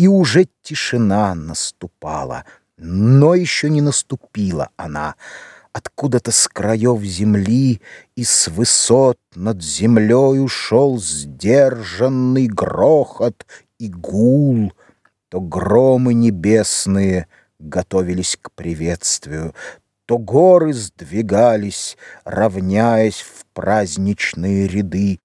И уже тишина наступала, но еще не наступила она. Откуда-то с краев земли и с высот над землей ушел сдержанный грохот и гул. То громы небесные готовились к приветствию, то горы сдвигались, равняясь в праздничные ряды,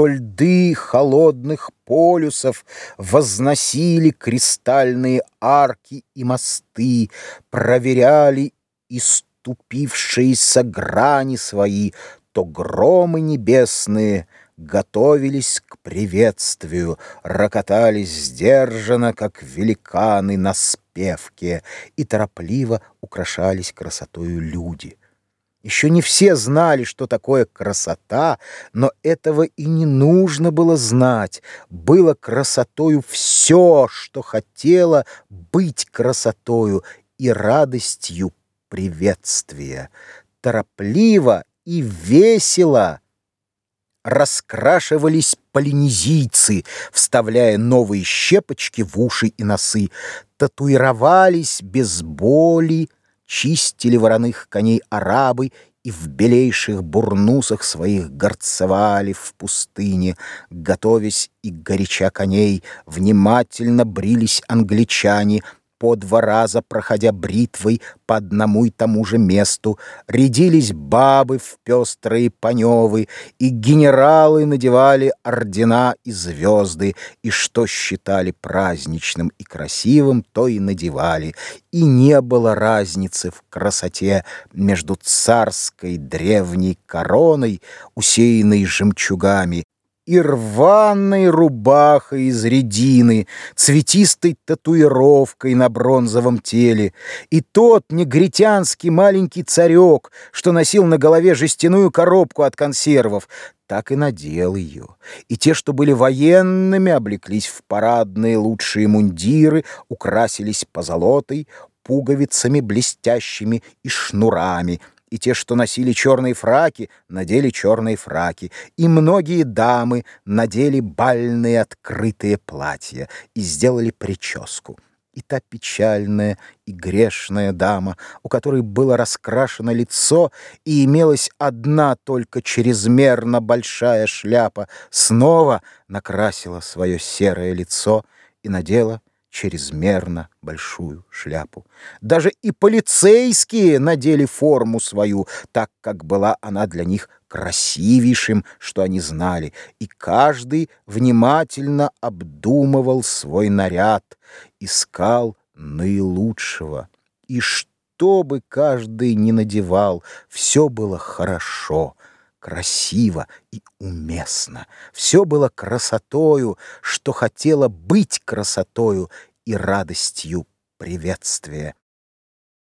то льды холодных полюсов возносили кристальные арки и мосты, проверяли иступившиеся грани свои, то громы небесные готовились к приветствию, рокотались сдержанно, как великаны на спевке, и торопливо украшались красотою люди. Еще не все знали, что такое красота, но этого и не нужно было знать. Было красотою все, что хотело быть красотою и радостью приветствия. Торопливо и весело раскрашивались полинезийцы, вставляя новые щепочки в уши и носы, татуировались без боли, чистили вороных коней арабы и в белейших бурнусах своих горцевали в пустыне, готовясь и горяча коней, внимательно брились англичане — по два раза, проходя бритвой по одному и тому же месту, рядились бабы в пестрые паневы, и генералы надевали ордена и звезды, и что считали праздничным и красивым, то и надевали, и не было разницы в красоте между царской древней короной, усеянной жемчугами, и рваной рубахой из редины, цветистой татуировкой на бронзовом теле, и тот негритянский маленький царек, что носил на голове жестяную коробку от консервов, так и надел ее. И те, что были военными, облеклись в парадные лучшие мундиры, украсились позолотой, пуговицами блестящими и шнурами — и те, что носили черные фраки, надели черные фраки, и многие дамы надели бальные открытые платья и сделали прическу. И та печальная и грешная дама, у которой было раскрашено лицо и имелась одна только чрезмерно большая шляпа, снова накрасила свое серое лицо и надела чрезмерно большую шляпу. Даже и полицейские надели форму свою, так как была она для них красивейшим, что они знали, и каждый внимательно обдумывал свой наряд, искал наилучшего. И что бы каждый ни надевал, все было хорошо — красиво и уместно. Все было красотою, что хотело быть красотою и радостью приветствия.